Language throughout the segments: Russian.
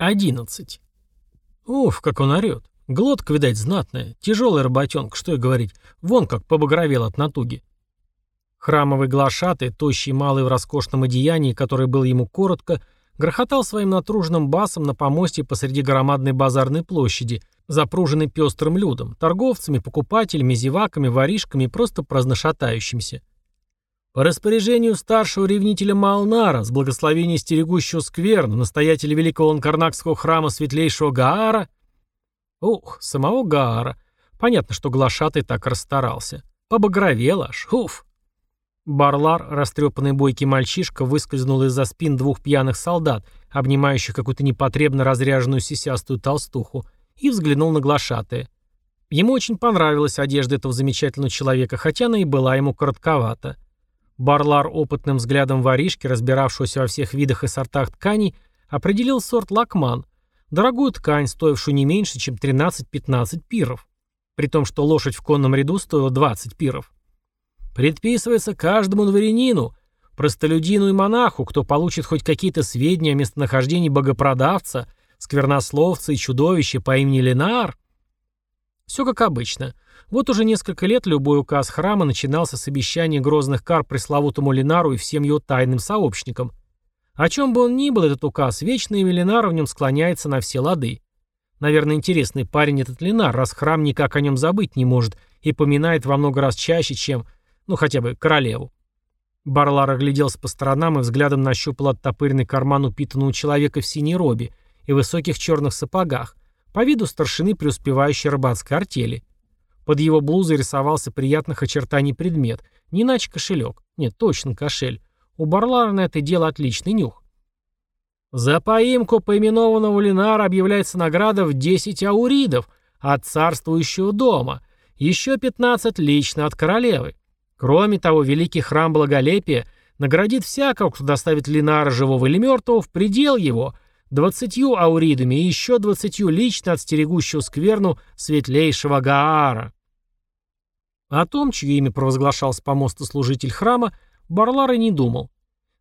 11. Уф, как он орёт. Глотка, видать, знатная. Тяжелая работенка, что и говорить. Вон как побагровел от натуги. Храмовый глашатый, тощий малый в роскошном одеянии, которое было ему коротко, грохотал своим натруженным басом на помосте посреди громадной базарной площади, запруженной пестрым людом, торговцами, покупателями, зеваками, воришками и просто праздношатающимся. По распоряжению старшего ревнителя Малнара, с благословения стерегущего скверну, настоятеля великого ланкарнакского храма светлейшего Гаара... Ух, самого Гаара. Понятно, что глашатый так расстарался. Побагровел аж. Уф. Барлар, растрепанный бойкий мальчишка, выскользнул из-за спин двух пьяных солдат, обнимающих какую-то непотребно разряженную сисястую толстуху, и взглянул на глашатая. Ему очень понравилась одежда этого замечательного человека, хотя она и была ему коротковата. Барлар опытным взглядом воришки, разбиравшегося во всех видах и сортах тканей, определил сорт лакман, дорогую ткань, стоившую не меньше, чем 13-15 пиров, при том, что лошадь в конном ряду стоила 20 пиров. Предписывается каждому дворянину, простолюдину и монаху, кто получит хоть какие-то сведения о местонахождении богопродавца, сквернословца и чудовища по имени Ленар. Все как обычно – вот уже несколько лет любой указ храма начинался с обещания грозных кар пресловутому Ленару и всем его тайным сообщникам. О чем бы он ни был, этот указ, вечно и Ленар в нем склоняется на все лады. Наверное, интересный парень этот Ленар, раз храм никак о нем забыть не может и поминает во много раз чаще, чем, ну, хотя бы королеву. Барлар огляделся по сторонам и взглядом нащупал оттопыренный карман упитанного человека в синей робе и высоких черных сапогах, по виду старшины преуспевающей рыбацкой артели. Под его блузой рисовался приятных очертаний предмет. Не иначе кошелек. Нет, точно кошель. У Барлара на это дело отличный нюх. За поимку поименованного Линара объявляется награда в 10 ауридов от царствующего дома, еще 15 лично от королевы. Кроме того, великий храм благолепия наградит всякого, кто доставит Линара живого или мертвого в предел его, двадцатью ауридами и еще двадцатью лично от стерегущего скверну светлейшего Гаара. О том, чье имя провозглашал с помоста служитель храма, Барлар и не думал.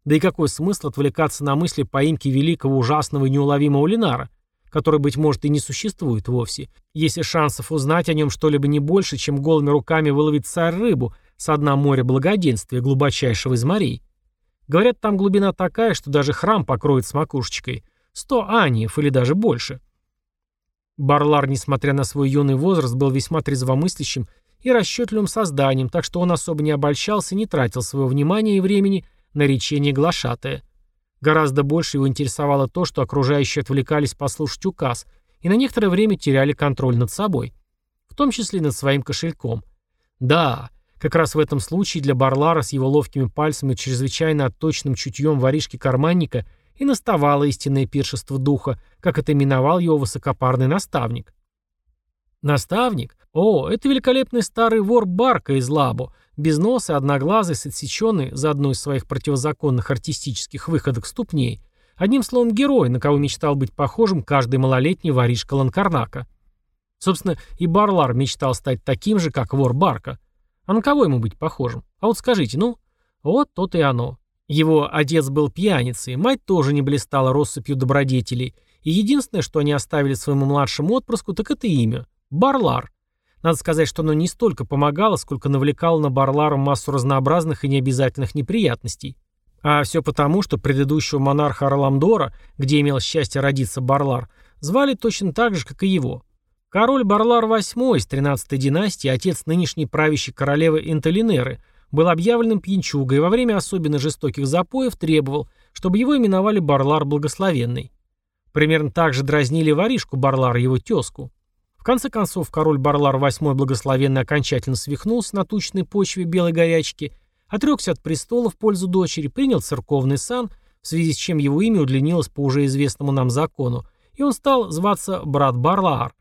Да и какой смысл отвлекаться на мысли поимки великого, ужасного и неуловимого Ленара, который, быть может, и не существует вовсе, если шансов узнать о нем что-либо не больше, чем голыми руками выловить царь рыбу с дна моря благоденствия, глубочайшего из морей. Говорят, там глубина такая, что даже храм покроет с макушечкой. Сто аниев или даже больше. Барлар, несмотря на свой юный возраст, был весьма трезвомыслящим и расчетливым созданием, так что он особо не обольщался и не тратил своего внимания и времени на речение глашатая. Гораздо больше его интересовало то, что окружающие отвлекались послушать указ и на некоторое время теряли контроль над собой, в том числе над своим кошельком. Да, как раз в этом случае для Барлара с его ловкими пальцами и чрезвычайно отточенным чутьем воришки-карманника и наставало истинное пиршество духа, как это именовал его высокопарный наставник. Наставник? О, это великолепный старый вор Барка из Лабо, без носа, одноглазый, с отсеченной за одной из своих противозаконных артистических выходок ступней. Одним словом, герой, на кого мечтал быть похожим каждый малолетний воришка Ланкарнака. Собственно, и Барлар мечтал стать таким же, как вор Барка. А на кого ему быть похожим? А вот скажите, ну, вот то и оно. Его отец был пьяницей, мать тоже не блистала россыпью добродетелей, и единственное, что они оставили своему младшему отпрыску, так это имя Барлар. Надо сказать, что оно не столько помогало, сколько навлекало на Барлара массу разнообразных и необязательных неприятностей. А все потому, что предыдущего монарха Орламдора, где имел счастье родиться Барлар, звали точно так же, как и его. Король Барлар VIII из 13-й династии, отец нынешней правящей королевы Интелинеры, был объявленным пьянчугой и во время особенно жестоких запоев требовал, чтобы его именовали Барлар Благословенный. Примерно так же дразнили воришку Барлара его тезку. В конце концов, король Барлар VIII благословенно окончательно свихнулся на тучной почве белой горячки, отрекся от престола в пользу дочери, принял церковный сан, в связи с чем его имя удлинилось по уже известному нам закону, и он стал зваться брат Барлаар.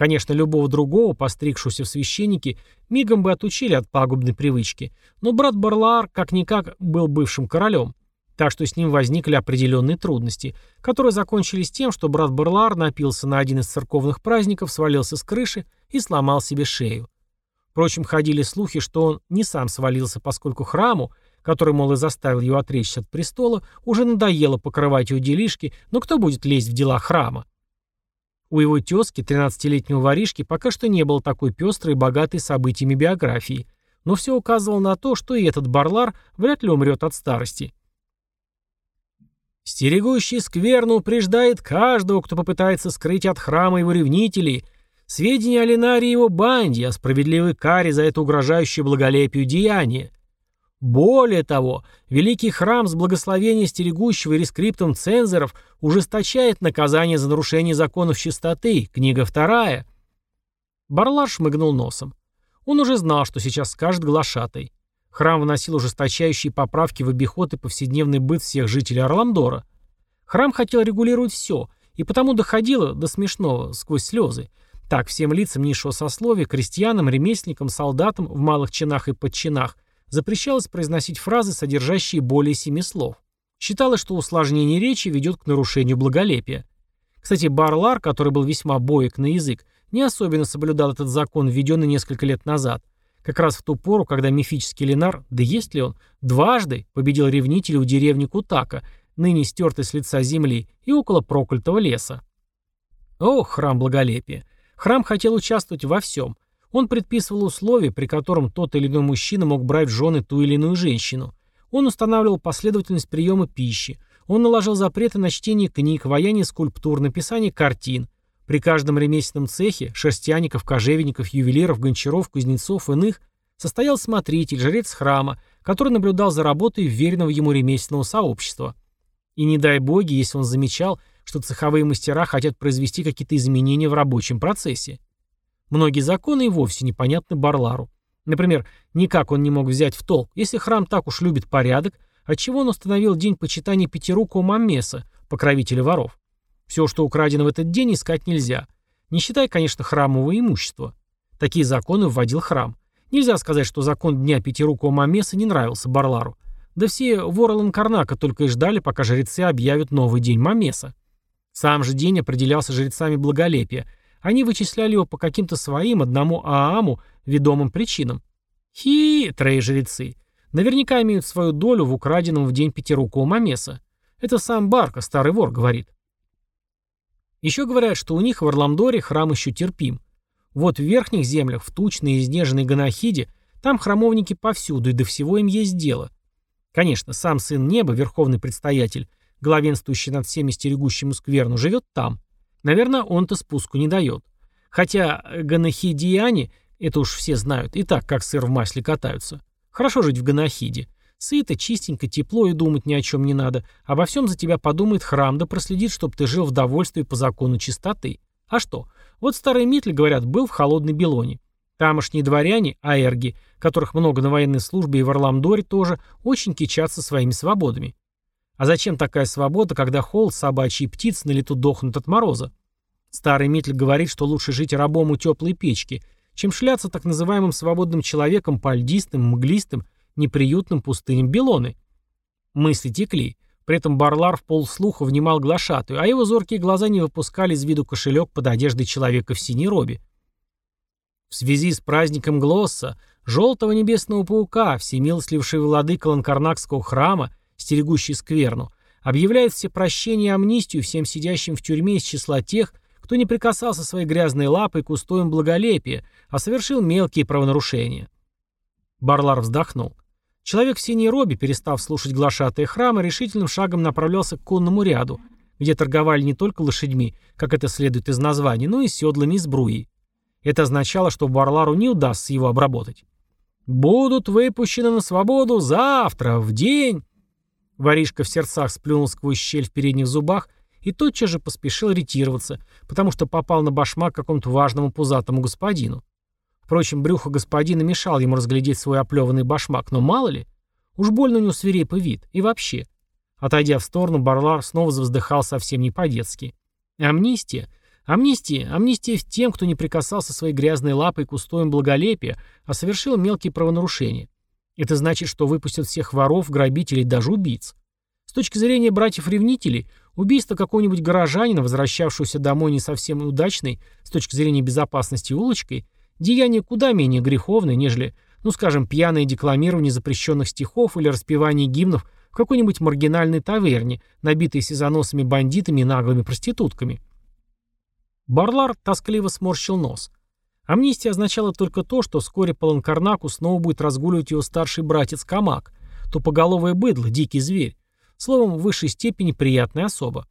Конечно, любого другого, постригшегося в священники, мигом бы отучили от пагубной привычки, но брат Барлаар как-никак был бывшим королем, так что с ним возникли определенные трудности, которые закончились тем, что брат Барлар напился на один из церковных праздников, свалился с крыши и сломал себе шею. Впрочем, ходили слухи, что он не сам свалился, поскольку храму, который, мол, и заставил ее отречься от престола, уже надоело покрывать ее делишки, но кто будет лезть в дела храма? У его тезки, 13-летнего воришки, пока что не было такой пестрой и богатой событиями биографии, но все указывало на то, что и этот барлар вряд ли умрет от старости. «Стерегущий скверну упреждает каждого, кто попытается скрыть от храма его ревнителей, сведения о Ленаре и его банде, о справедливой каре за это угрожающее благолепию деяние. Более того, великий храм с благословения стерегущего и рескриптом цензоров ужесточает наказание за нарушение законов чистоты. Книга вторая. Барлар шмыгнул носом. Он уже знал, что сейчас скажет глашатай. Храм вносил ужесточающие поправки в обиход и повседневный быт всех жителей Орламдора. Храм хотел регулировать все, и потому доходило до смешного, сквозь слезы. Так всем лицам низшего сословия, крестьянам, ремесленникам, солдатам в малых чинах и подчинах – запрещалось произносить фразы, содержащие более семи слов. Считалось, что усложнение речи ведет к нарушению благолепия. Кстати, Барлар, который был весьма боек на язык, не особенно соблюдал этот закон, введенный несколько лет назад, как раз в ту пору, когда мифический Ленар, да есть ли он, дважды победил ревнителя у деревни Кутака, ныне стертой с лица земли, и около проклятого леса. Ох, храм благолепия! Храм хотел участвовать во всем – он предписывал условия, при котором тот или иной мужчина мог брать в жены ту или иную женщину. Он устанавливал последовательность приема пищи. Он наложил запреты на чтение книг, ваяние скульптур, написание картин. При каждом ремесленном цехе шерстяников, кожевенников, ювелиров, гончаров, кузнецов, иных состоял смотритель, жрец храма, который наблюдал за работой веренного ему ремесленного сообщества. И не дай боги, если он замечал, что цеховые мастера хотят произвести какие-то изменения в рабочем процессе. Многие законы и вовсе непонятны Барлару. Например, никак он не мог взять в толк, если храм так уж любит порядок, отчего он установил день почитания пятирукого Маммеса, покровителя воров. Все, что украдено в этот день, искать нельзя. Не считая, конечно, храмового имущества. Такие законы вводил храм. Нельзя сказать, что закон дня пятирукого Маммеса не нравился Барлару. Да все воры Ланкарнака только и ждали, пока жрецы объявят новый день Маммеса. Сам же день определялся жрецами благолепия – они вычисляли его по каким-то своим, одному Ааму, ведомым причинам. Хитрые жрецы. Наверняка имеют свою долю в украденном в день пятирукого Мамеса. Это сам Барка, старый вор, говорит. Еще говорят, что у них в Орламдоре храм еще терпим. Вот в верхних землях, в тучной и изнеженной Ганахиде, там храмовники повсюду, и до всего им есть дело. Конечно, сам сын неба, верховный предстоятель, главенствующий над всеми стерегущим скверну, живет там. Наверное, он-то спуску не дает. Хотя ганахидиане, это уж все знают, и так как сыр в масле катаются. Хорошо жить в ганахиде. Сыто, чистенько, тепло и думать ни о чем не надо. Обо всем за тебя подумает храм, да проследит, чтобы ты жил в довольстве по закону чистоты. А что? Вот старый Митль, говорят, был в холодной Белоне. Тамошние дворяне, аэрги, которых много на военной службе и в Орламдоре тоже, очень кичатся своими свободами. А зачем такая свобода, когда холод, собачьи и птицы на лету дохнут от мороза? Старый Митль говорит, что лучше жить рабом у теплой печки, чем шляться так называемым свободным человеком по льдистым, мглистым, неприютным пустыням Белоны. Мысли текли. При этом Барлар в полслуха внимал глашатую, а его зоркие глаза не выпускали из виду кошелек под одеждой человека в синей робе. В связи с праздником Глосса, желтого небесного паука, всемилостливший владыка Ланкарнакского храма, стерегущий скверну, объявляет все прощения и амнистию всем сидящим в тюрьме из числа тех, кто не прикасался своей грязной лапой к устоям благолепия, а совершил мелкие правонарушения. Барлар вздохнул. Человек в синей робе, перестав слушать глашатые храма, решительным шагом направлялся к конному ряду, где торговали не только лошадьми, как это следует из названия, но и седлами из бруи. Это означало, что Барлару не удастся его обработать. «Будут выпущены на свободу завтра, в день...» Воришка в сердцах сплюнул сквозь щель в передних зубах и тотчас же поспешил ретироваться, потому что попал на башмак какому-то важному пузатому господину. Впрочем, брюхо господина мешал ему разглядеть свой оплеванный башмак, но мало ли, уж больно у него свирепый вид, и вообще. Отойдя в сторону, Барлар снова завздыхал совсем не по-детски. Амнистия. Амнистия. Амнистия тем, кто не прикасался своей грязной лапой к устоям благолепия, а совершил мелкие правонарушения. Это значит, что выпустят всех воров, грабителей, даже убийц. С точки зрения братьев-ревнителей, убийство какого-нибудь горожанина, возвращавшегося домой не совсем удачной, с точки зрения безопасности улочкой, деяние куда менее греховное, нежели Ну, скажем, пьяное декламирование запрещенных стихов или распевание гимнов в какой-нибудь маргинальной таверне, набитой сезоносыми бандитами и наглыми проститутками. Барлар тоскливо сморщил нос. Амнистия означала только то, что вскоре по Ланкарнаку снова будет разгуливать его старший братец Камак, тупоголовое быдло, дикий зверь. Словом, в высшей степени приятная особа.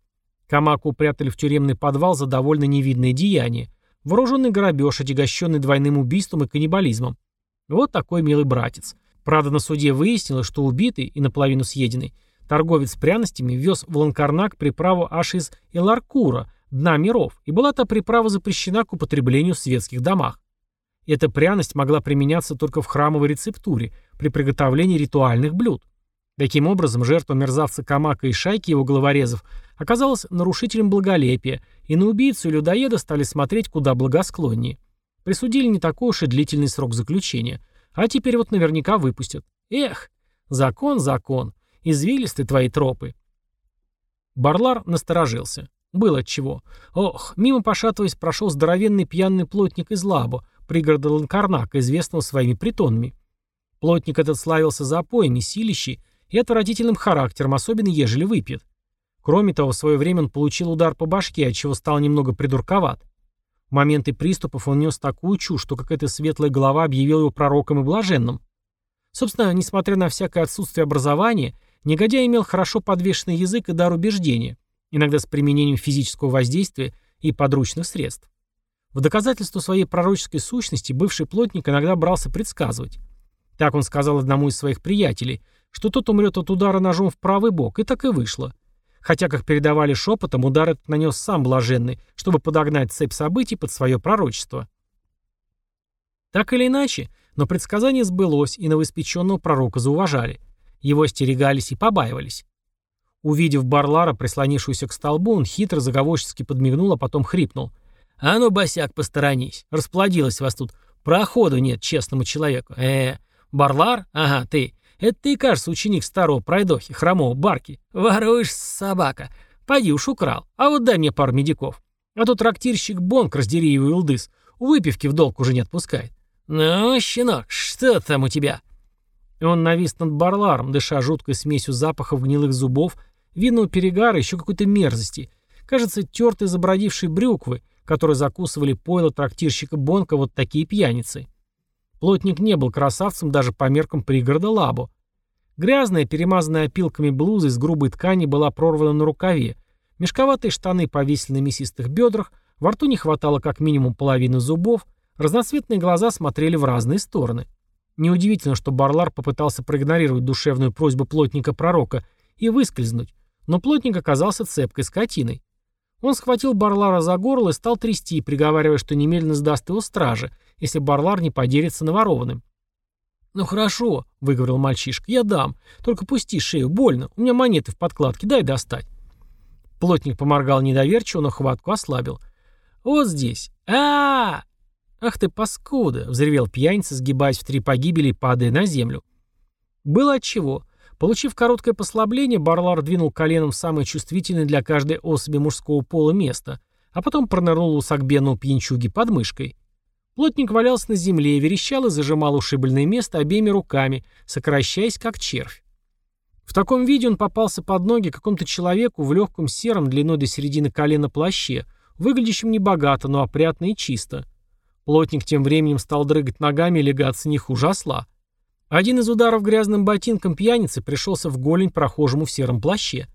Камаку упрятали в тюремный подвал за довольно невидное деяние. Вооруженный грабеж, отягощенный двойным убийством и каннибализмом. Вот такой милый братец. Правда, на суде выяснилось, что убитый и наполовину съеденный торговец пряностями вез в Ланкарнак приправу аж из Эларкура, дна миров, и была та приправа запрещена к употреблению в светских домах. Эта пряность могла применяться только в храмовой рецептуре, при приготовлении ритуальных блюд. Таким образом, жертва мерзавца Камака и шайки его головорезов оказалась нарушителем благолепия, и на убийцу и людоеда стали смотреть куда благосклоннее. Присудили не такой уж и длительный срок заключения. А теперь вот наверняка выпустят. Эх, закон, закон. Извилисты твои тропы. Барлар насторожился. Было отчего. Ох, мимо пошатываясь прошел здоровенный пьяный плотник из Лабо, пригорода Ланкарнака, известного своими притонами. Плотник этот славился запоями, силищей и отвратительным характером, особенно ежели выпьет. Кроме того, в свое время он получил удар по башке, отчего стал немного придурковат. В моменты приступов он нес такую чушь, что какая-то светлая голова объявила его пророком и блаженным. Собственно, несмотря на всякое отсутствие образования, негодяй имел хорошо подвешенный язык и дар убеждения, иногда с применением физического воздействия и подручных средств. В доказательство своей пророческой сущности бывший плотник иногда брался предсказывать. Так он сказал одному из своих приятелей, что тот умрет от удара ножом в правый бок, и так и вышло. Хотя, как передавали шепотом, удар этот нанес сам блаженный, чтобы подогнать цепь событий под свое пророчество. Так или иначе, но предсказание сбылось, и новоиспеченного пророка зауважали. Его остерегались и побаивались. Увидев Барлара, прислонившуюся к столбу, он хитро заговорчески подмигнул, а потом хрипнул. «А ну, босяк, посторонись. Расплодилось вас тут. Проходу нет честному человеку. э, Барлар? Ага, ты. Это ты, кажется, ученик старого пройдохи, хромого барки. Воруешь, собака. Пойди уж украл. А вот дай мне пару медиков. А то трактирщик Бонк, раздери его Илдыс, выпивки в долг уже не отпускает. Ну, щенок, что там у тебя?» Он навис над барларом, дыша жуткой смесью запахов гнилых зубов, винного перегара, еще какой-то мерзости. Кажется, тертой забродившей брюквы, которые закусывали пойло трактирщика Бонка вот такие пьяницы. Плотник не был красавцем даже по меркам пригорода Лабо. Грязная, перемазанная опилками блуза из грубой ткани была прорвана на рукаве. Мешковатые штаны повесили на мясистых бедрах, во рту не хватало как минимум половины зубов, разноцветные глаза смотрели в разные стороны. Неудивительно, что Барлар попытался проигнорировать душевную просьбу плотника-пророка и выскользнуть, но плотник оказался цепкой скотиной. Он схватил Барлара за горло и стал трясти, приговаривая, что немедленно сдаст его страже, если Барлар не поделится наворованным. «Ну хорошо», — выговорил мальчишка, — «я дам. Только пусти шею, больно. У меня монеты в подкладке, дай достать». Плотник поморгал недоверчиво, но хватку ослабил. «Вот здесь. а, -а, -а «Ах ты паскуда!» — взревел пьяница, сгибаясь в три погибели и падая на землю. Было отчего. Получив короткое послабление, Барлар двинул коленом в самое чувствительное для каждой особи мужского пола место, а потом пронырнул у сагбенного пьянчуги под мышкой. Плотник валялся на земле, верещал и зажимал ушибленное место обеими руками, сокращаясь как червь. В таком виде он попался под ноги какому-то человеку в легком сером длиной до середины колена плаще, выглядящем небогато, но опрятно и чисто. Плотник тем временем стал дрыгать ногами и легаться не хуже осла. Один из ударов грязным ботинком пьяницы пришелся в голень прохожему в сером плаще.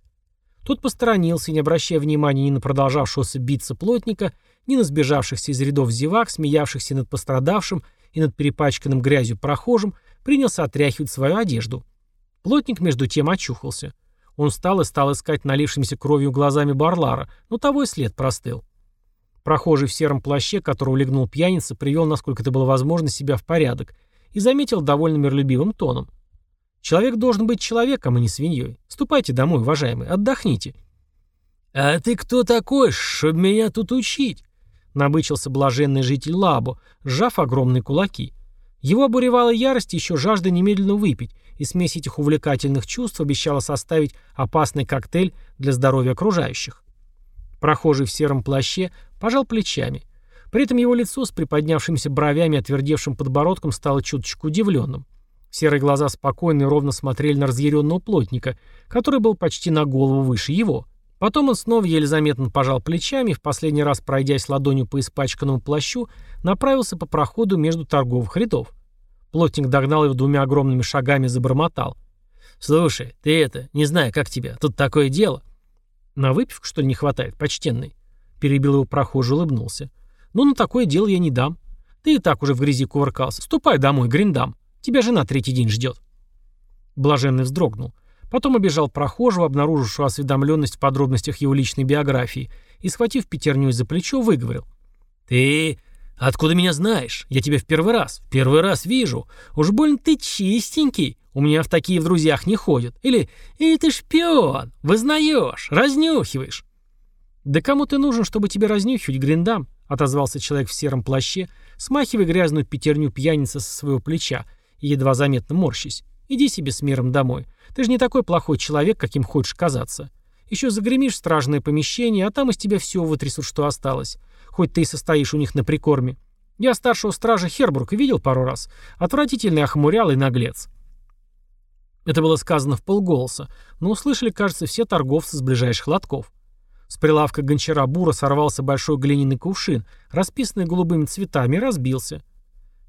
Тот посторонился, не обращая внимания ни на продолжавшегося биться плотника, ни на сбежавшихся из рядов зевак, смеявшихся над пострадавшим и над перепачканным грязью прохожим, принялся отряхивать свою одежду. Плотник между тем очухался. Он встал и стал искать налившимися кровью глазами Барлара, но того и след простыл. Прохожий в сером плаще, которого легнул пьяница, привел, насколько это было возможно, себя в порядок и заметил довольно миролюбивым тоном. «Человек должен быть человеком, а не свиньей. Ступайте домой, уважаемый, отдохните». «А ты кто такой, чтобы меня тут учить?» Набычился блаженный житель Лабо, сжав огромные кулаки. Его обуревала ярость и еще жажда немедленно выпить, и смесь этих увлекательных чувств обещала составить опасный коктейль для здоровья окружающих. Прохожий в сером плаще пожал плечами. При этом его лицо с приподнявшимися бровями и отвердевшим подбородком стало чуточку удивленным. Серые глаза спокойно и ровно смотрели на разъяренного плотника, который был почти на голову выше его. Потом он снова еле заметно пожал плечами и, в последний раз пройдясь ладонью по испачканному плащу, направился по проходу между торговых рядов. Плотник догнал его двумя огромными шагами и забормотал. «Слушай, ты это, не знаю, как тебя, тут такое дело». «На выпивку, что ли, не хватает, почтенный?» Перебил его прохожий, улыбнулся. «Ну, на такое дело я не дам. Ты и так уже в грязи кувыркался. Ступай домой, гриндам. Тебя жена третий день ждет». Блаженный вздрогнул. Потом обежал прохожего, обнаружившего осведомленность в подробностях его личной биографии, и, схватив пятерню за плечо, выговорил. «Ты откуда меня знаешь? Я тебя в первый раз, в первый раз вижу. Уж больно ты чистенький. У меня в такие в друзьях не ходят. Или, или ты шпион, вызнаешь, разнюхиваешь». «Да кому ты нужен, чтобы тебя разнюхивать, Гриндам?» — отозвался человек в сером плаще, смахивая грязную пятерню пьяницы со своего плеча и едва заметно морщись. «Иди себе с миром домой. Ты же не такой плохой человек, каким хочешь казаться. Еще загремишь в стражное помещение, а там из тебя все вытрясут, что осталось. Хоть ты и состоишь у них на прикорме. Я старшего стража Хербурга видел пару раз. Отвратительный охмурял и наглец». Это было сказано в полголоса, но услышали, кажется, все торговцы с ближайших лотков. С прилавка гончара Бура сорвался большой глиняный кувшин, расписанный голубыми цветами, разбился.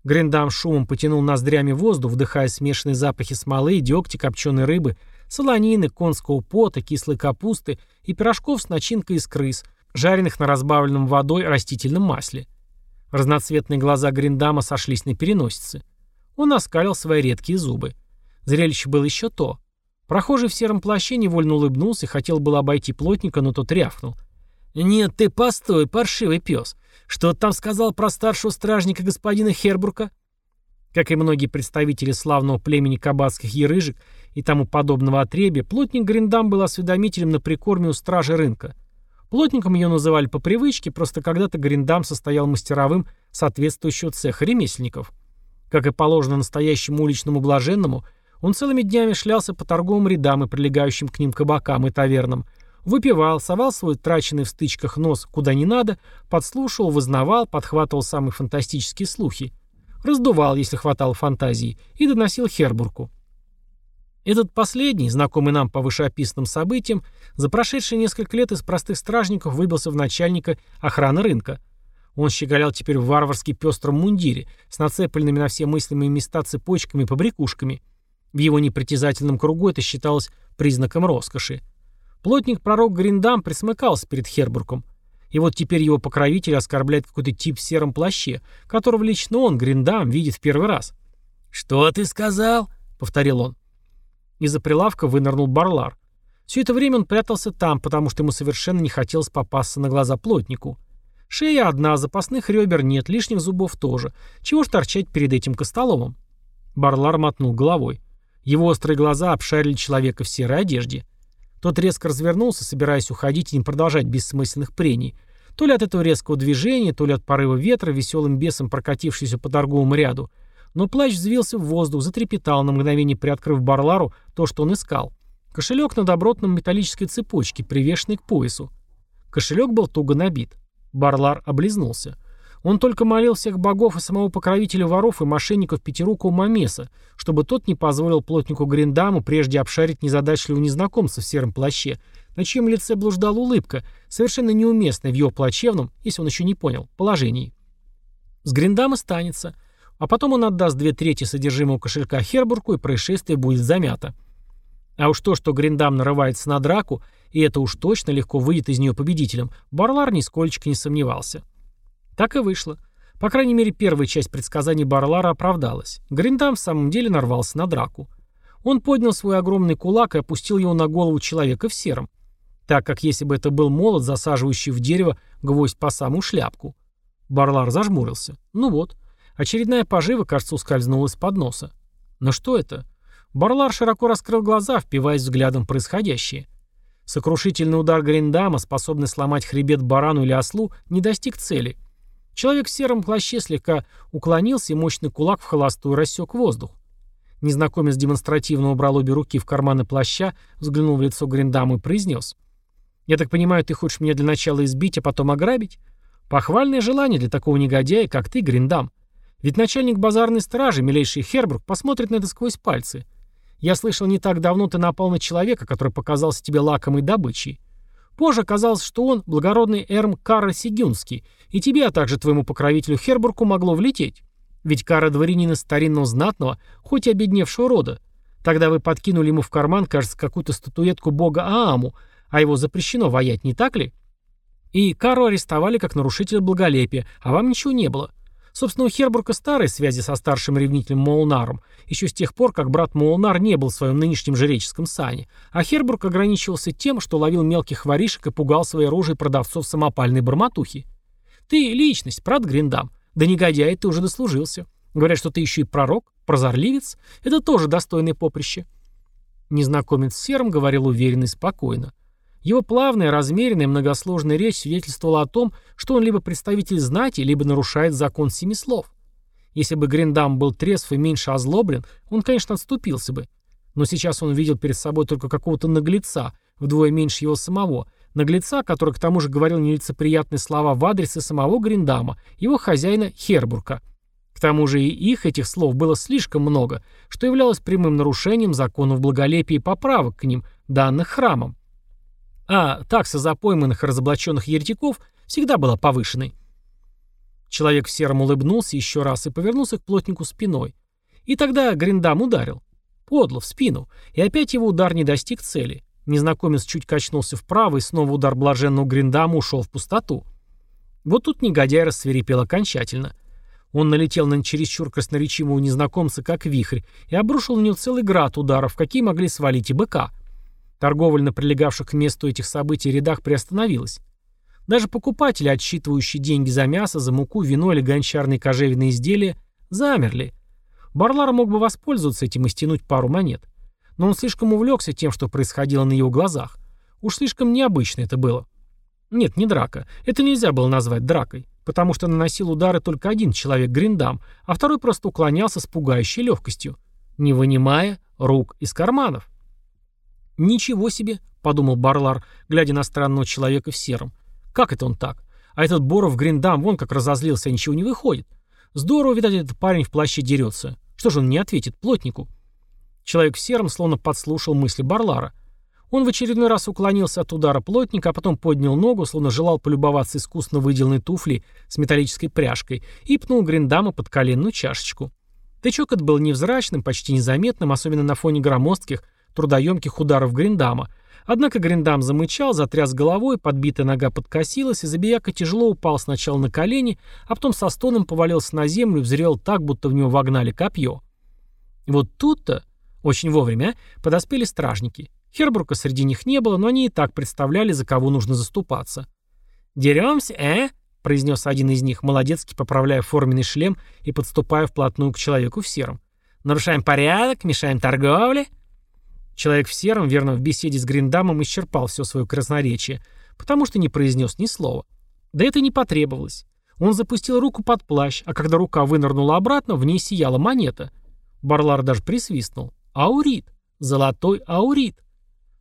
Гриндам шумом потянул ноздрями воздух, вдыхая смешанные запахи смолы, дегтя, копченой рыбы, солонины, конского пота, кислой капусты и пирожков с начинкой из крыс, жареных на разбавленном водой растительном масле. Разноцветные глаза Гриндама сошлись на переносице. Он оскалил свои редкие зубы. Зрелище было еще то. Прохожий в сером плаще невольно улыбнулся и хотел было обойти плотника, но тот рявкнул. «Нет, ты постой, паршивый пес. Что ты там сказал про старшего стражника господина Хербурка?» Как и многие представители славного племени кабацких ерыжек и тому подобного отребья, плотник Гриндам был осведомителем на прикорме у стражи рынка. Плотником ее называли по привычке, просто когда-то Гриндам состоял мастеровым соответствующего цеха ремесленников. Как и положено настоящему уличному блаженному, он целыми днями шлялся по торговым рядам и прилегающим к ним кабакам и тавернам, выпивал, совал свой траченный в стычках нос куда не надо, подслушивал, вызнавал, подхватывал самые фантастические слухи, раздувал, если хватало фантазии, и доносил Хербурку. Этот последний, знакомый нам по вышеописанным событиям, за прошедшие несколько лет из простых стражников выбился в начальника охраны рынка. Он щеголял теперь в варварски пестром мундире, с нацепленными на все мыслимые места цепочками и побрякушками – в его непритязательном кругу это считалось признаком роскоши. Плотник-пророк Гриндам присмыкался перед Хербургом. И вот теперь его покровитель оскорбляет какой-то тип в сером плаще, которого лично он, Гриндам, видит в первый раз. «Что ты сказал?» — повторил он. Из-за прилавка вынырнул Барлар. Все это время он прятался там, потому что ему совершенно не хотелось попасться на глаза плотнику. Шея одна, запасных ребер нет, лишних зубов тоже. Чего ж торчать перед этим костоломом? Барлар мотнул головой. Его острые глаза обшарили человека в серой одежде. Тот резко развернулся, собираясь уходить и не продолжать бессмысленных прений. То ли от этого резкого движения, то ли от порыва ветра, веселым бесом прокатившийся по торговому ряду. Но плащ взвился в воздух, затрепетал, на мгновение приоткрыв Барлару то, что он искал. Кошелек на добротном металлической цепочке, привешенный к поясу. Кошелек был туго набит. Барлар облизнулся. Он только молил всех богов и самого покровителя воров и мошенников Пятерукова Мамеса, чтобы тот не позволил плотнику Гриндаму прежде обшарить незадачливого незнакомца в сером плаще, на чьем лице блуждала улыбка, совершенно неуместная в его плачевном, если он еще не понял, положении. С Гриндама станется, а потом он отдаст две трети содержимого кошелька Хербурку, и происшествие будет замято. А уж то, что Гриндам нарывается на драку, и это уж точно легко выйдет из нее победителем, Барлар нисколько не сомневался. Так и вышло. По крайней мере, первая часть предсказаний Барлара оправдалась. Гриндам в самом деле нарвался на драку. Он поднял свой огромный кулак и опустил его на голову человека в сером. Так как если бы это был молот, засаживающий в дерево гвоздь по самую шляпку. Барлар зажмурился. Ну вот. Очередная пожива, кажется, ускользнула из-под носа. Но что это? Барлар широко раскрыл глаза, впиваясь взглядом в происходящее. Сокрушительный удар Гриндама, способный сломать хребет барану или ослу, не достиг цели. Человек в сером плаще слегка уклонился, и мощный кулак в холостую рассек воздух. Незнакомец демонстративно убрал обе руки в карманы плаща, взглянул в лицо Гриндаму и произнес. «Я так понимаю, ты хочешь меня для начала избить, а потом ограбить? Похвальное желание для такого негодяя, как ты, Гриндам. Ведь начальник базарной стражи, милейший Хербург, посмотрит на это сквозь пальцы. Я слышал, не так давно ты напал на человека, который показался тебе лакомой добычей. Позже оказалось, что он благородный Эрм Карра Сигюнский, и тебе, а также твоему покровителю Хербургу могло влететь. Ведь Кара дворянина старинного знатного, хоть и обедневшего рода. Тогда вы подкинули ему в карман, кажется, какую-то статуэтку бога Ааму, а его запрещено воять, не так ли? И Кару арестовали как нарушителя благолепия, а вам ничего не было. Собственно, у Хербурга старые связи со старшим ревнителем Молнаром, еще с тех пор, как брат Молнар не был в своем нынешнем жреческом сане, а Хербург ограничивался тем, что ловил мелких воришек и пугал своей рожей продавцов самопальной барматухи. Ты личность, брат Гриндам, да негодяй ты уже дослужился. Говорят, что ты еще и пророк, прозорливец. Это тоже достойное поприще. Незнакомец с серым говорил уверенно и спокойно. Его плавная, размеренная, многосложная речь свидетельствовала о том, что он либо представитель знати, либо нарушает закон семи слов. Если бы Гриндам был трезв и меньше озлоблен, он, конечно, отступился бы. Но сейчас он видел перед собой только какого-то наглеца, вдвое меньше его самого, наглеца, который к тому же говорил нелицеприятные слова в адрес и самого Гриндама, его хозяина Хербурка. К тому же и их, этих слов, было слишком много, что являлось прямым нарушением законов благолепия и поправок к ним, данных храмом. А такса за пойманных и разоблаченных еретиков всегда была повышенной. Человек в сером улыбнулся еще раз и повернулся к плотнику спиной. И тогда Гриндам ударил. Подло, в спину. И опять его удар не достиг цели. Незнакомец чуть качнулся вправо, и снова удар блаженного Гриндама ушел в пустоту. Вот тут негодяй рассверепел окончательно. Он налетел на чересчур красноречивого незнакомца, как вихрь, и обрушил на него целый град ударов, какие могли свалить и быка. Торговля на прилегавших к месту этих событий рядах приостановилась. Даже покупатели, отсчитывающие деньги за мясо, за муку, вино или гончарные кожевенные изделия, замерли. Барлар мог бы воспользоваться этим и стянуть пару монет. Но он слишком увлекся тем, что происходило на его глазах. Уж слишком необычно это было. Нет, не драка. Это нельзя было назвать дракой, потому что наносил удары только один человек Гриндам, а второй просто уклонялся с пугающей легкостью, не вынимая рук из карманов. «Ничего себе», — подумал Барлар, глядя на странного человека в сером. «Как это он так? А этот Боров Гриндам вон как разозлился, ничего не выходит. Здорово, видать, этот парень в плаще дерется. Что же он не ответит плотнику?» Человек в сером словно подслушал мысли Барлара. Он в очередной раз уклонился от удара плотника, а потом поднял ногу, словно желал полюбоваться искусно выделанной туфлей с металлической пряжкой, и пнул Гриндама под коленную чашечку. Тычок этот был невзрачным, почти незаметным, особенно на фоне громоздких, трудоемких ударов Гриндама. Однако Гриндам замычал, затряс головой, подбитая нога подкосилась, и Забияка тяжело упал сначала на колени, а потом со стоном повалился на землю и взрел так, будто в него вогнали копье. Вот тут-то, очень вовремя, подоспели стражники. Хербурга среди них не было, но они и так представляли, за кого нужно заступаться. «Деремся, э?» — произнес один из них, молодецки поправляя форменный шлем и подступая вплотную к человеку в сером. «Нарушаем порядок, мешаем торговле?» Человек в сером, верно, в беседе с Гриндамом исчерпал все свое красноречие, потому что не произнес ни слова. Да это не потребовалось. Он запустил руку под плащ, а когда рука вынырнула обратно, в ней сияла монета. Барлар даже присвистнул. Аурит. Золотой аурит.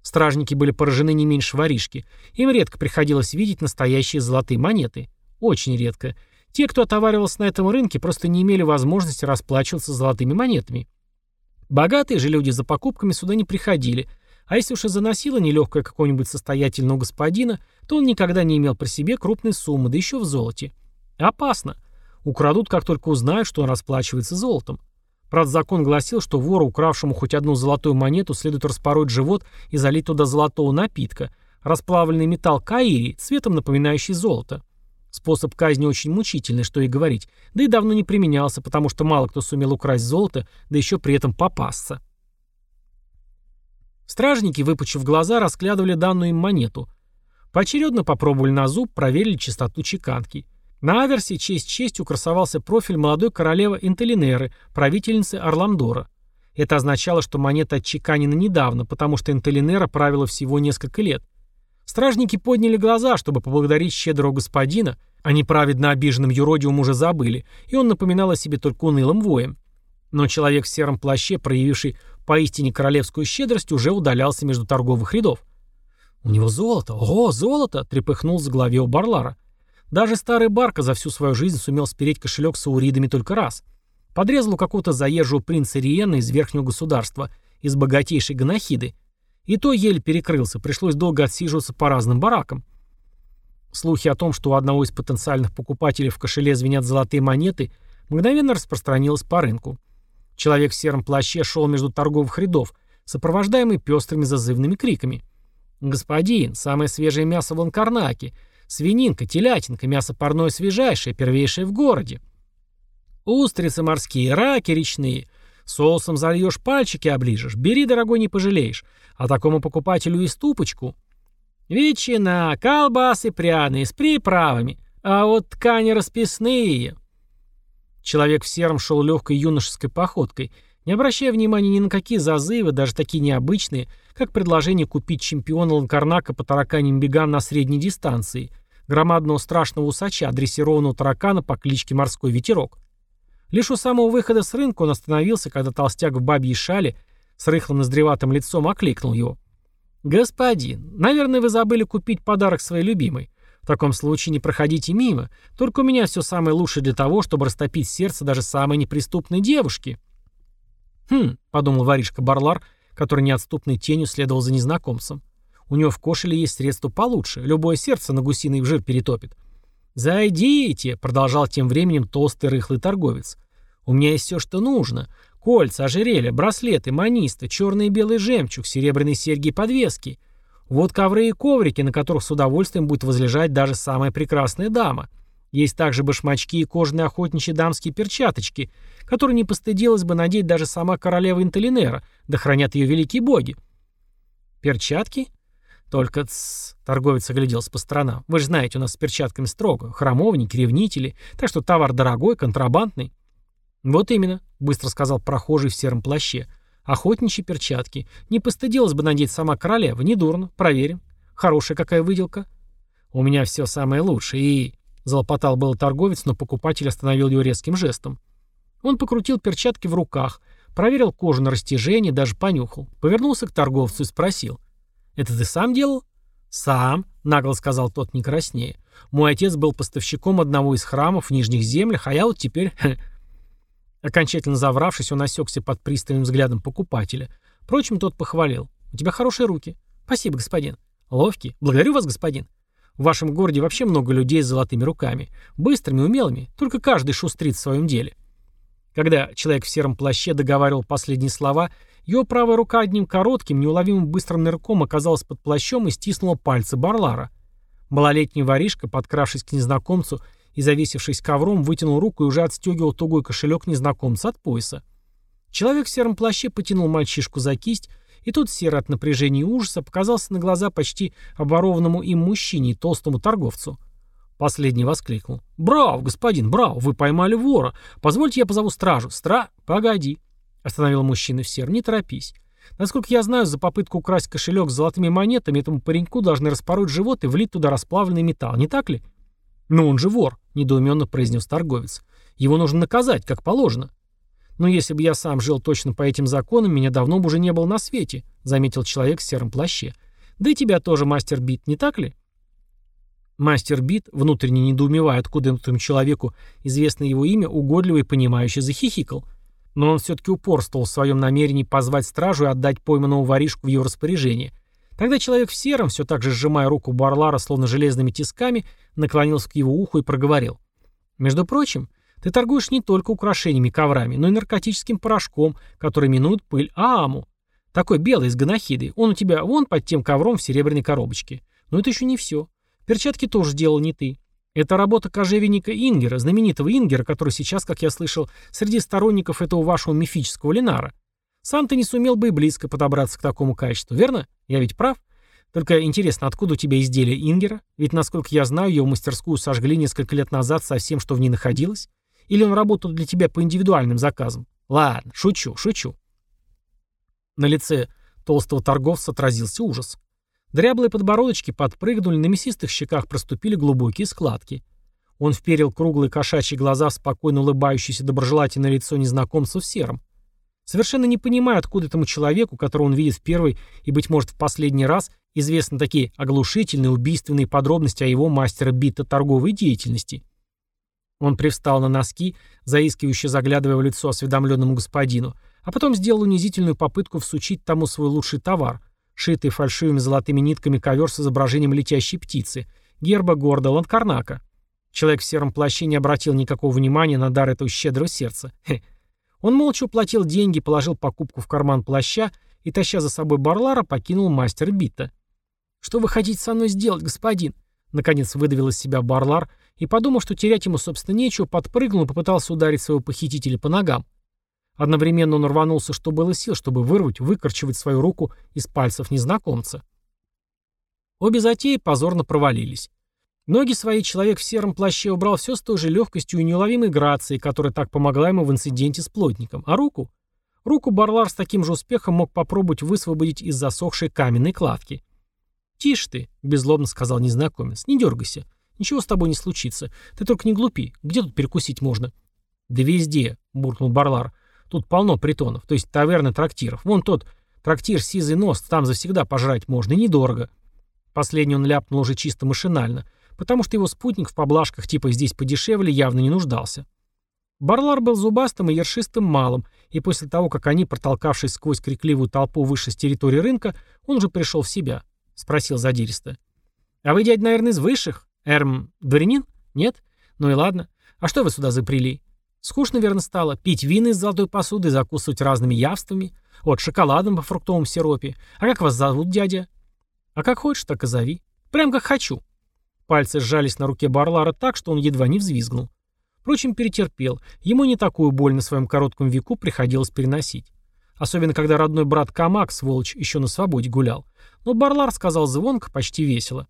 Стражники были поражены не меньше воришки. Им редко приходилось видеть настоящие золотые монеты. Очень редко. Те, кто отоваривался на этом рынке, просто не имели возможности расплачиваться золотыми монетами. Богатые же люди за покупками сюда не приходили, а если уж и заносило нелегкое какого-нибудь состоятельного господина, то он никогда не имел при себе крупной суммы, да еще в золоте. Опасно. Украдут, как только узнают, что он расплачивается золотом. Правда, закон гласил, что вору, укравшему хоть одну золотую монету, следует распороть живот и залить туда золотого напитка, расплавленный металл каири, цветом напоминающий золото. Способ казни очень мучительный, что и говорить, да и давно не применялся, потому что мало кто сумел украсть золото, да еще при этом попасться. Стражники, выпучив глаза, расглядывали данную им монету. Поочередно попробовали на зуб, проверили чистоту чеканки. На аверсе честь честью красовался профиль молодой королевы Интелинеры, правительницы Орламдора. Это означало, что монета отчеканена недавно, потому что Интелинера правила всего несколько лет. Стражники подняли глаза, чтобы поблагодарить щедрого господина, а неправедно обиженным юродивым уже забыли, и он напоминал о себе только унылым воем. Но человек в сером плаще, проявивший поистине королевскую щедрость, уже удалялся между торговых рядов. «У него золото! О, золото!» — трепыхнул за голове у Барлара. Даже старый Барка за всю свою жизнь сумел спереть кошелек с ауридами только раз. Подрезал у какого-то заезжего принца Риена из верхнего государства, из богатейшей Ганахиды. И то еле перекрылся, пришлось долго отсиживаться по разным баракам. Слухи о том, что у одного из потенциальных покупателей в кошеле звенят золотые монеты, мгновенно распространилось по рынку. Человек в сером плаще шел между торговых рядов, сопровождаемый пестрыми зазывными криками. «Господин, самое свежее мясо в Ланкарнаке! Свининка, телятинка, мясо парное свежайшее, первейшее в городе. Устрицы морские, раки речные. Соусом зальешь, пальчики оближешь. Бери, дорогой, не пожалеешь. А такому покупателю и ступочку. Ветчина, колбасы пряные, с приправами. А вот ткани расписные. Человек в сером шел легкой юношеской походкой, не обращая внимания ни на какие зазывы, даже такие необычные, как предложение купить чемпиона Ланкарнака по тараканьим бегам на средней дистанции, громадного страшного усача, дрессированного таракана по кличке Морской Ветерок. Лишь у самого выхода с рынка он остановился, когда толстяк в бабьей шале с рыхлым ноздреватым лицом окликнул его. «Господин, наверное, вы забыли купить подарок своей любимой. В таком случае не проходите мимо. Только у меня все самое лучшее для того, чтобы растопить сердце даже самой неприступной девушки». «Хм», — подумал воришка Барлар, который неотступной тенью следовал за незнакомцем. У него в кошеле есть средство получше, любое сердце на гусиный жир перетопит. «Зайдите», — продолжал тем временем толстый рыхлый торговец. «У меня есть все, что нужно. Кольца, ожерелья, браслеты, манисты, черный и белый жемчуг, серебряные серьги и подвески. Вот ковры и коврики, на которых с удовольствием будет возлежать даже самая прекрасная дама. Есть также башмачки и кожаные охотничьи дамские перчаточки, которые не постыдилась бы надеть даже сама королева Интелинера, да хранят ее великие боги. Перчатки? Только тс, торговец огляделся по сторонам. Вы же знаете, у нас с перчатками строго. Храмовники, ревнители. Так что товар дорогой, контрабандный. Вот именно, быстро сказал прохожий в сером плаще. Охотничьи перчатки. Не постыдилась бы надеть сама королева. Недурно. Проверим. Хорошая какая выделка. У меня все самое лучшее. И... Залопотал был торговец, но покупатель остановил его резким жестом. Он покрутил перчатки в руках, проверил кожу на растяжение, даже понюхал. Повернулся к торговцу и спросил. «Это ты сам делал?» «Сам», — нагло сказал тот не краснее. «Мой отец был поставщиком одного из храмов в Нижних землях, а я вот теперь...» Окончательно завравшись, он осекся под пристальным взглядом покупателя. Впрочем, тот похвалил. «У тебя хорошие руки». «Спасибо, господин». «Ловкий. Благодарю вас, господин». В вашем городе вообще много людей с золотыми руками. Быстрыми, умелыми. Только каждый шустрит в своем деле. Когда человек в сером плаще договаривал последние слова, его правая рука одним коротким, неуловимым быстрым нырком оказалась под плащом и стиснула пальцы Барлара. Малолетний воришка, подкравшись к незнакомцу и завесившись ковром, вытянул руку и уже отстегивал тугой кошелек незнакомца от пояса. Человек в сером плаще потянул мальчишку за кисть, и тут серый от напряжения и ужаса показался на глаза почти обворованному им мужчине и толстому торговцу. Последний воскликнул. «Браво, господин, браво! Вы поймали вора! Позвольте я позову стражу! Стра... Погоди!» Остановил мужчина в сером. «Не торопись. Насколько я знаю, за попытку украсть кошелек с золотыми монетами этому пареньку должны распороть живот и влить туда расплавленный металл, не так ли?» «Но он же вор», — недоуменно произнес торговец. «Его нужно наказать, как положено». «Но если бы я сам жил точно по этим законам, меня давно бы уже не было на свете», — заметил человек в сером плаще. «Да и тебя тоже, мастер Бит, не так ли?» Мастер Бит, внутренне недоумевая, откуда этому человеку известно его имя, угодливо и понимающе захихикал. Но он все-таки упорствовал в своем намерении позвать стражу и отдать пойманного воришку в его распоряжение. Тогда человек в сером, все так же сжимая руку Барлара словно железными тисками, наклонился к его уху и проговорил. «Между прочим, ты торгуешь не только украшениями коврами, но и наркотическим порошком, который минует пыль Ааму. Такой белый из ганахиды. Он у тебя вон под тем ковром в серебряной коробочке. Но это еще не все. Перчатки тоже делал не ты. Это работа кожевенника Ингера, знаменитого Ингера, который сейчас, как я слышал, среди сторонников этого вашего мифического Ленара. Сам ты не сумел бы и близко подобраться к такому качеству, верно? Я ведь прав? Только интересно, откуда у тебя изделие Ингера? Ведь, насколько я знаю, его мастерскую сожгли несколько лет назад со всем, что в ней находилось. Или он работал для тебя по индивидуальным заказам? Ладно, шучу, шучу. На лице толстого торговца отразился ужас. Дряблые подбородочки подпрыгнули, на мясистых щеках проступили глубокие складки. Он вперил круглые кошачьи глаза в спокойно улыбающееся доброжелательное лицо незнакомца в сером. Совершенно не понимая, откуда этому человеку, которого он видит в первый и, быть может, в последний раз, Известны такие оглушительные, убийственные подробности о его мастера бита торговой деятельности. Он привстал на носки, заискивающе заглядывая в лицо осведомленному господину, а потом сделал унизительную попытку всучить тому свой лучший товар, шитый фальшивыми золотыми нитками ковер с изображением летящей птицы, герба города Ланкарнака. Человек в сером плаще не обратил никакого внимания на дар этого щедрого сердца. Хе. Он молча уплатил деньги, положил покупку в карман плаща и, таща за собой Барлара, покинул мастер бита. «Что вы хотите со мной сделать, господин?» Наконец выдавил из себя Барлар и, подумав, что терять ему, собственно, нечего, подпрыгнул и попытался ударить своего похитителя по ногам. Одновременно он рванулся, что было сил, чтобы вырвать, выкорчевать свою руку из пальцев незнакомца. Обе затеи позорно провалились. Ноги свои человек в сером плаще убрал все с той же легкостью и неуловимой грацией, которая так помогла ему в инциденте с плотником. А руку? Руку Барлар с таким же успехом мог попробовать высвободить из засохшей каменной кладки. «Тише ты», — беззлобно сказал незнакомец, — «не дергайся. Ничего с тобой не случится. Ты только не глупи. Где тут перекусить можно?» «Да везде», — буркнул Барлар. Тут полно притонов, то есть таверны трактиров. Вон тот трактир «Сизый нос», там завсегда пожрать можно, и недорого. Последний он ляпнул уже чисто машинально, потому что его спутник в поблажках типа «здесь подешевле» явно не нуждался. Барлар был зубастым и ершистым малым, и после того, как они, протолкавшись сквозь крикливую толпу выше с территории рынка, он уже пришел в себя. Спросил задиристо. «А вы, дядь, наверное, из высших? Эрм, дворянин? Нет? Ну и ладно. А что вы сюда запрели? Скучно, верно, стало. Пить вина из золотой посуды, закусывать разными явствами. Вот, шоколадом по фруктовом сиропе. А как вас зовут, дядя? А как хочешь, так и зови. Прям как хочу. Пальцы сжались на руке Барлара так, что он едва не взвизгнул. Впрочем, перетерпел. Ему не такую боль на своем коротком веку приходилось переносить. Особенно, когда родной брат Камак, сволочь, еще на свободе гулял. Но Барлар сказал звонко, почти весело.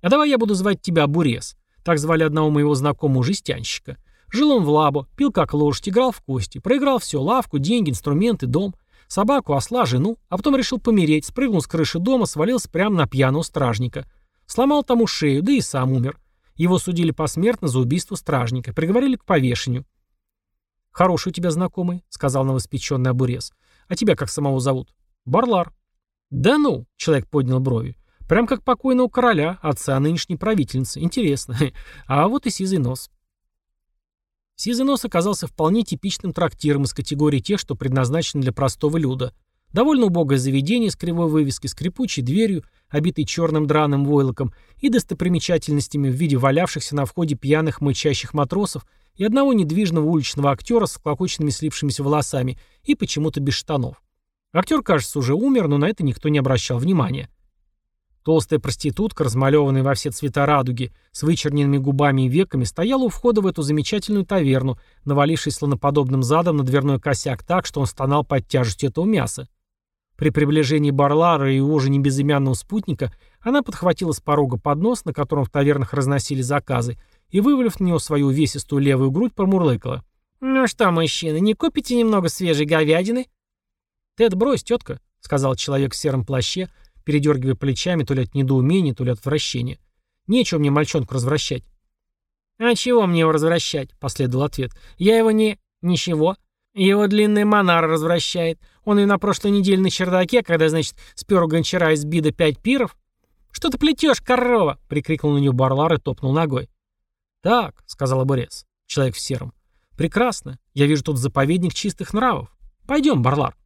«А давай я буду звать тебя Бурес». Так звали одного моего знакомого жестянщика. Жил он в лабо, пил как лошадь, играл в кости, проиграл все, лавку, деньги, инструменты, дом, собаку, осла, жену, а потом решил помереть, спрыгнул с крыши дома, свалился прямо на пьяного стражника. Сломал тому шею, да и сам умер. Его судили посмертно за убийство стражника, приговорили к повешению. «Хороший у тебя знакомый», — сказал новоспеченный обурез. «А тебя как самого зовут?» «Барлар». «Да ну», — человек поднял брови. «Прям как покойного короля, отца нынешней правительницы. Интересно. А вот и сизый нос». Сизый нос оказался вполне типичным трактиром из категории тех, что предназначены для простого люда. Довольно убогое заведение с кривой вывеской, скрипучей дверью, обитой черным драным войлоком и достопримечательностями в виде валявшихся на входе пьяных мычащих матросов и одного недвижного уличного актера с клокоченными слипшимися волосами и почему-то без штанов. Актер, кажется, уже умер, но на это никто не обращал внимания. Толстая проститутка, размалеванная во все цвета радуги, с вычерненными губами и веками, стояла у входа в эту замечательную таверну, навалившись слоноподобным задом на дверной косяк так, что он стонал под тяжестью этого мяса. При приближении Барлара и его же небезымянного спутника она подхватила с порога поднос, на котором в тавернах разносили заказы, и, вывалив на него свою увесистую левую грудь, промурлыкала. «Ну что, мужчины, не купите немного свежей говядины?» «Тед, брось, тетка», — сказал человек в сером плаще, — передергивая плечами то ли от недоумения, то ли от отвращения. «Нечего мне мальчонку развращать». «А чего мне его развращать?» — последовал ответ. «Я его не... ничего. Его длинный монар развращает. Он и на прошлой неделе на чердаке, когда, значит, спер у гончара из бида пять пиров. «Что ты плетешь, корова?» — прикрикнул на нее Барлар и топнул ногой. «Так», — сказал оборец, человек в сером. «Прекрасно. Я вижу тут заповедник чистых нравов. Пойдем, Барлар».